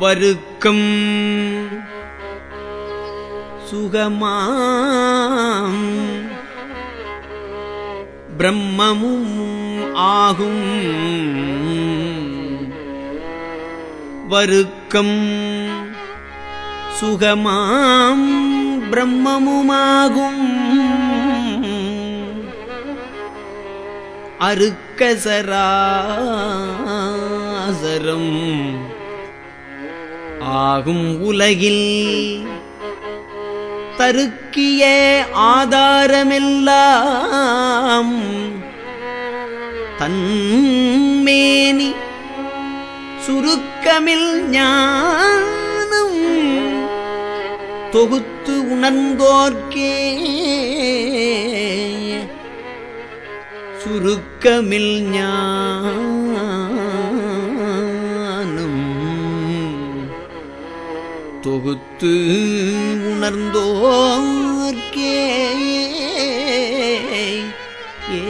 வருக்கும். சுகமாம். பிரம்மமும் ஆகும். வருக்கம். சுகமாம். பிரம்மமுமாகும். அருக்கசராசரம். ஆகும் உலகில். தருக்கிய ஆதாரமெல்லாம் தன்மேனி. சுருக்கமில் ஞானம் தொகுத்து உணர்ந்தோர்க்கே. சுருக்கமில் ஞான தொகுத்து உணர்ந்தோர்க்கே ஏ.